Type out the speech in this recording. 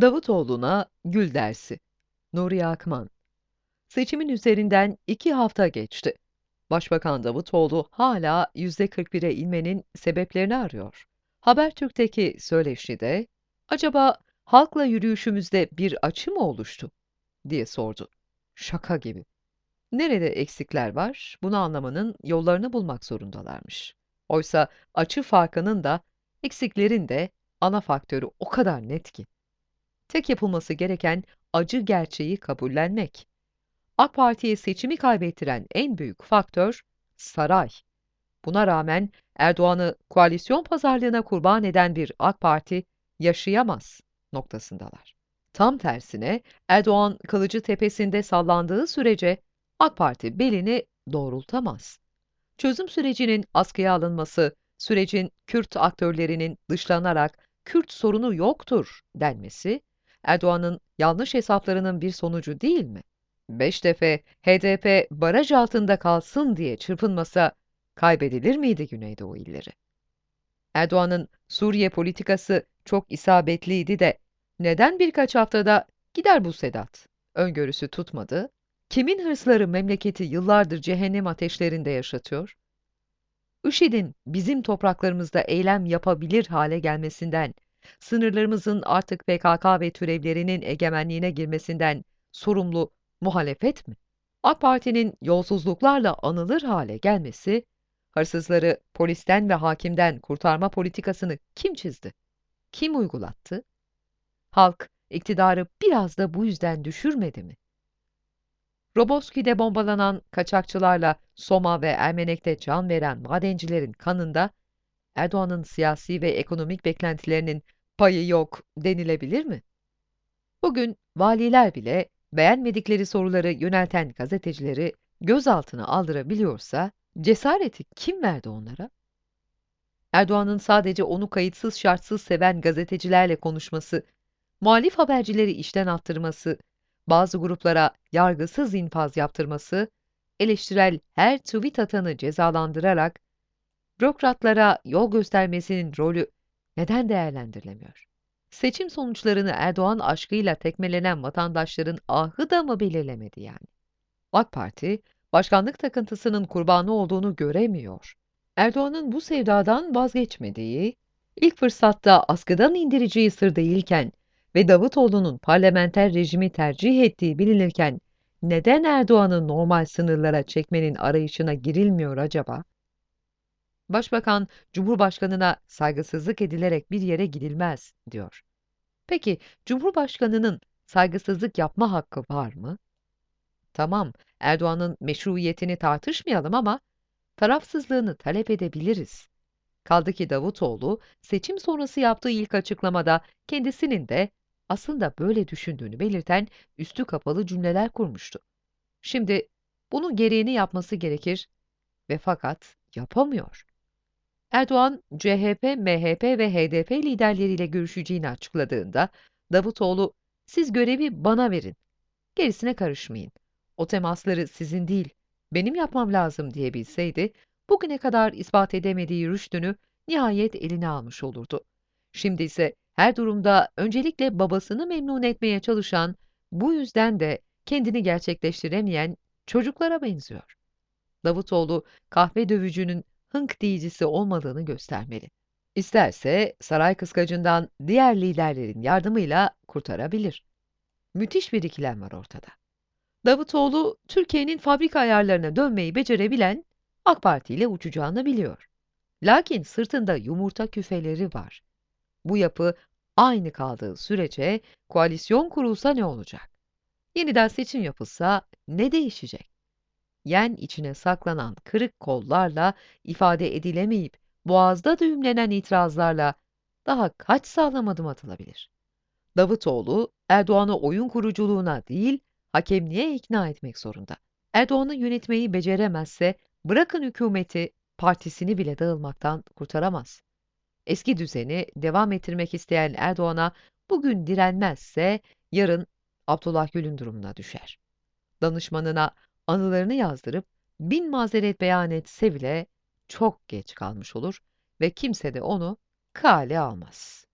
Davutoğlu'na gül dersi. Nuri Akman Seçimin üzerinden iki hafta geçti. Başbakan Davutoğlu hala yüzde 41'e inmenin sebeplerini arıyor. Habertürk'teki söyleşide, acaba halkla yürüyüşümüzde bir açı mı oluştu? diye sordu. Şaka gibi. Nerede eksikler var, bunu anlamanın yollarını bulmak zorundalarmış. Oysa açı farkının da, eksiklerin de ana faktörü o kadar net ki. Tek yapılması gereken acı gerçeği kabullenmek. AK Parti'ye seçimi kaybettiren en büyük faktör saray. Buna rağmen Erdoğan'ı koalisyon pazarlığına kurban eden bir AK Parti yaşayamaz noktasındalar. Tam tersine Erdoğan kılıcı tepesinde sallandığı sürece AK Parti belini doğrultamaz. Çözüm sürecinin askıya alınması, sürecin Kürt aktörlerinin dışlanarak Kürt sorunu yoktur denmesi, Erdoğan'ın yanlış hesaplarının bir sonucu değil mi? Beştepe, HDP baraj altında kalsın diye çırpınmasa kaybedilir miydi Güneydoğu illeri? Erdoğan'ın Suriye politikası çok isabetliydi de neden birkaç haftada gider bu Sedat? Öngörüsü tutmadı. Kimin hırsları memleketi yıllardır cehennem ateşlerinde yaşatıyor? IŞİD'in bizim topraklarımızda eylem yapabilir hale gelmesinden, sınırlarımızın artık PKK ve türevlerinin egemenliğine girmesinden sorumlu muhalefet mi? AK Parti'nin yolsuzluklarla anılır hale gelmesi, hırsızları polisten ve hakimden kurtarma politikasını kim çizdi? Kim uygulattı? Halk iktidarı biraz da bu yüzden düşürmedi mi? Roboski'de bombalanan kaçakçılarla Soma ve Ermenek'te can veren madencilerin kanında Erdoğan'ın siyasi ve ekonomik beklentilerinin payı yok denilebilir mi? Bugün valiler bile beğenmedikleri soruları yönelten gazetecileri gözaltına aldırabiliyorsa cesareti kim verdi onlara? Erdoğan'ın sadece onu kayıtsız şartsız seven gazetecilerle konuşması, muhalif habercileri işten attırması, bazı gruplara yargısız infaz yaptırması, eleştirel her tweet atanı cezalandırarak bürokratlara yol göstermesinin rolü neden değerlendirilemiyor? Seçim sonuçlarını Erdoğan aşkıyla tekmelenen vatandaşların ahı da mı belirlemedi yani? AK Parti, başkanlık takıntısının kurbanı olduğunu göremiyor. Erdoğan'ın bu sevdadan vazgeçmediği, ilk fırsatta askıdan indireceği sır değilken ve Davutoğlu'nun parlamenter rejimi tercih ettiği bilinirken neden Erdoğan'ı normal sınırlara çekmenin arayışına girilmiyor acaba? Başbakan, Cumhurbaşkanına saygısızlık edilerek bir yere gidilmez, diyor. Peki, Cumhurbaşkanının saygısızlık yapma hakkı var mı? Tamam, Erdoğan'ın meşruiyetini tartışmayalım ama tarafsızlığını talep edebiliriz. Kaldı ki Davutoğlu, seçim sonrası yaptığı ilk açıklamada kendisinin de aslında böyle düşündüğünü belirten üstü kapalı cümleler kurmuştu. Şimdi bunun gereğini yapması gerekir ve fakat yapamıyor. Erdoğan, CHP, MHP ve HDP liderleriyle görüşeceğini açıkladığında Davutoğlu, siz görevi bana verin, gerisine karışmayın. O temasları sizin değil, benim yapmam lazım diyebilseydi, bugüne kadar ispat edemediği rüştünü nihayet eline almış olurdu. Şimdi ise her durumda öncelikle babasını memnun etmeye çalışan, bu yüzden de kendini gerçekleştiremeyen çocuklara benziyor. Davutoğlu kahve dövücünün hınk diyicisi olmadığını göstermeli. İsterse saray kıskacından diğer liderlerin yardımıyla kurtarabilir. Müthiş bir ikilem var ortada. Davutoğlu, Türkiye'nin fabrika ayarlarına dönmeyi becerebilen AK Parti ile uçacağını biliyor. Lakin sırtında yumurta küfeleri var. Bu yapı aynı kaldığı sürece koalisyon kurulsa ne olacak? Yeniden seçim yapılsa ne değişecek? Yen içine saklanan kırık kollarla ifade edilemeyip boğazda düğümlenen itirazlarla daha kaç sağlam adım atılabilir? Davutoğlu, Erdoğan'ı oyun kuruculuğuna değil, hakemliğe ikna etmek zorunda. Erdoğan'ı yönetmeyi beceremezse, bırakın hükümeti, partisini bile dağılmaktan kurtaramaz. Eski düzeni devam ettirmek isteyen Erdoğan'a bugün direnmezse, yarın Abdullah Gül'ün durumuna düşer. Danışmanına anılarını yazdırıp bin mazeret beyan etse bile çok geç kalmış olur ve kimse de onu kale almaz.